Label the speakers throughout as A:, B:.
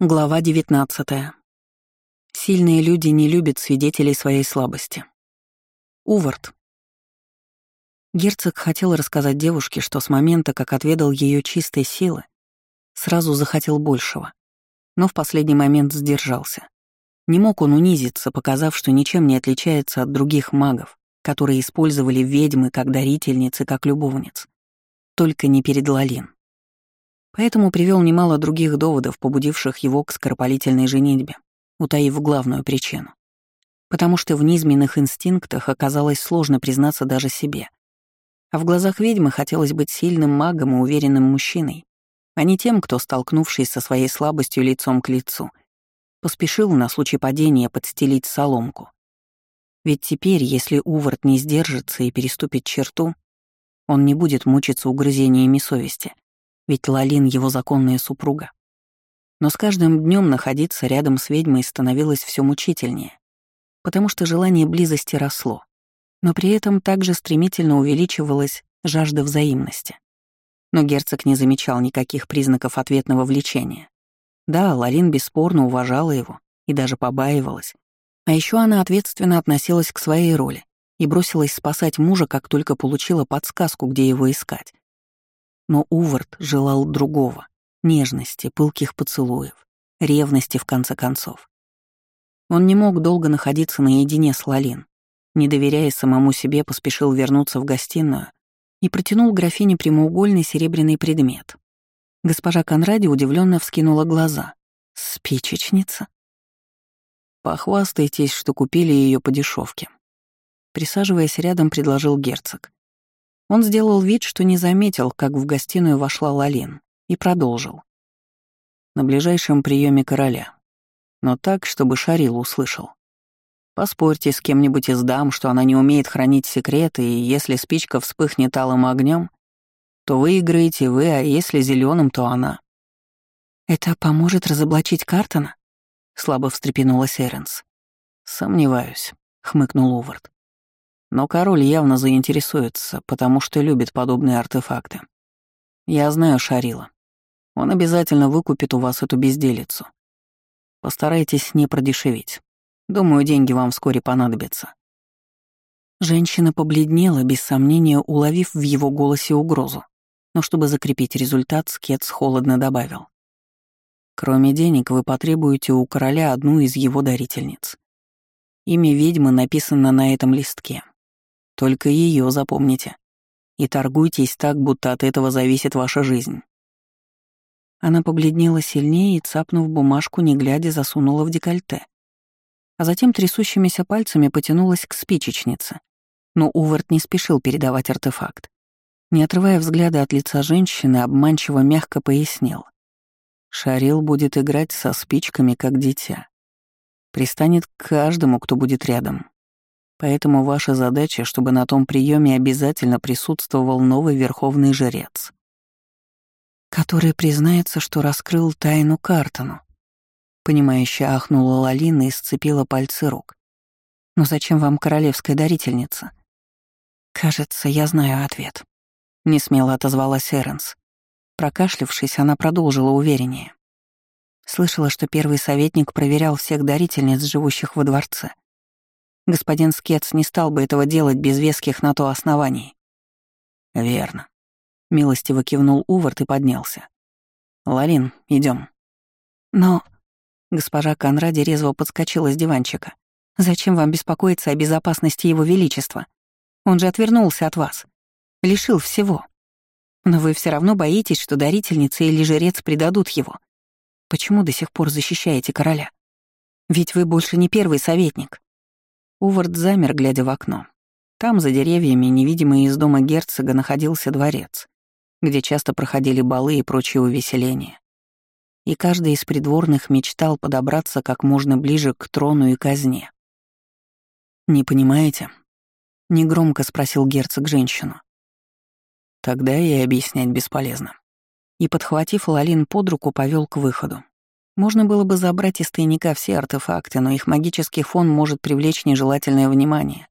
A: Глава 19. Сильные люди не любят свидетелей своей слабости. Увард. Герцог хотел рассказать девушке, что с момента, как отведал ее чистой силы, сразу захотел большего, но в последний момент сдержался. Не мог он унизиться, показав, что ничем не отличается от других магов, которые использовали ведьмы как дарительницы, как любовниц. Только не перед Лалин. Поэтому привел немало других доводов, побудивших его к скоропалительной женитьбе, утаив главную причину. Потому что в низменных инстинктах оказалось сложно признаться даже себе. А в глазах ведьмы хотелось быть сильным магом и уверенным мужчиной, а не тем, кто, столкнувшись со своей слабостью лицом к лицу, поспешил на случай падения подстелить соломку. Ведь теперь, если Увард не сдержится и переступит черту, он не будет мучиться угрызениями совести — ведь Лалин — его законная супруга. Но с каждым днем находиться рядом с ведьмой становилось все мучительнее, потому что желание близости росло, но при этом также стремительно увеличивалась жажда взаимности. Но герцог не замечал никаких признаков ответного влечения. Да, Лалин бесспорно уважала его и даже побаивалась. А еще она ответственно относилась к своей роли и бросилась спасать мужа, как только получила подсказку, где его искать. Но Увард желал другого — нежности, пылких поцелуев, ревности в конце концов. Он не мог долго находиться наедине с Лалин. Не доверяя самому себе, поспешил вернуться в гостиную и протянул графине прямоугольный серебряный предмет. Госпожа Конради удивленно вскинула глаза. «Спичечница?» «Похвастайтесь, что купили ее по дешевке. Присаживаясь рядом, предложил герцог. Он сделал вид, что не заметил, как в гостиную вошла Лалин, и продолжил. На ближайшем приеме короля. Но так, чтобы Шарил услышал. Поспорьте с кем-нибудь из дам, что она не умеет хранить секреты, и если спичка вспыхнет алым огнем, то выиграете вы, а если зеленым, то она. «Это поможет разоблачить Картона?» — слабо встрепенулась Эренс. «Сомневаюсь», — хмыкнул Увард. Но король явно заинтересуется, потому что любит подобные артефакты. Я знаю Шарила. Он обязательно выкупит у вас эту безделицу. Постарайтесь не продешевить. Думаю, деньги вам вскоре понадобятся». Женщина побледнела, без сомнения уловив в его голосе угрозу. Но чтобы закрепить результат, Скетс холодно добавил. «Кроме денег, вы потребуете у короля одну из его дарительниц. Имя ведьмы написано на этом листке. Только ее запомните. И торгуйтесь так, будто от этого зависит ваша жизнь». Она побледнела сильнее и, цапнув бумажку, не глядя, засунула в декольте. А затем трясущимися пальцами потянулась к спичечнице. Но Увард не спешил передавать артефакт. Не отрывая взгляда от лица женщины, обманчиво мягко пояснил. Шарил будет играть со спичками, как дитя. Пристанет к каждому, кто будет рядом. Поэтому ваша задача, чтобы на том приеме обязательно присутствовал новый верховный жрец. Который признается, что раскрыл тайну Картону. Понимающе ахнула Лалина и сцепила пальцы рук. «Но зачем вам королевская дарительница?» «Кажется, я знаю ответ», — несмело отозвалась Эренс. Прокашлявшись, она продолжила увереннее. Слышала, что первый советник проверял всех дарительниц, живущих во дворце. Господин Скетс не стал бы этого делать без веских на то оснований. Верно. Милостиво кивнул Увард и поднялся. Ларин, идем. Но... Госпожа Конради резво подскочила с диванчика. «Зачем вам беспокоиться о безопасности Его Величества? Он же отвернулся от вас. Лишил всего. Но вы все равно боитесь, что дарительница или жрец предадут его. Почему до сих пор защищаете короля? Ведь вы больше не первый советник. Увард замер, глядя в окно. Там, за деревьями, невидимый из дома герцога, находился дворец, где часто проходили балы и прочие увеселения. И каждый из придворных мечтал подобраться как можно ближе к трону и казне. «Не понимаете?» — негромко спросил герцог женщину. Тогда и объяснять бесполезно. И, подхватив Лалин под руку, повел к выходу. Можно было бы забрать из тайника все артефакты, но их магический фон может привлечь нежелательное внимание.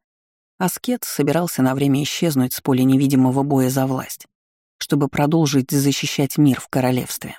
A: Аскет собирался на время исчезнуть с поля невидимого боя за власть, чтобы продолжить защищать мир в королевстве.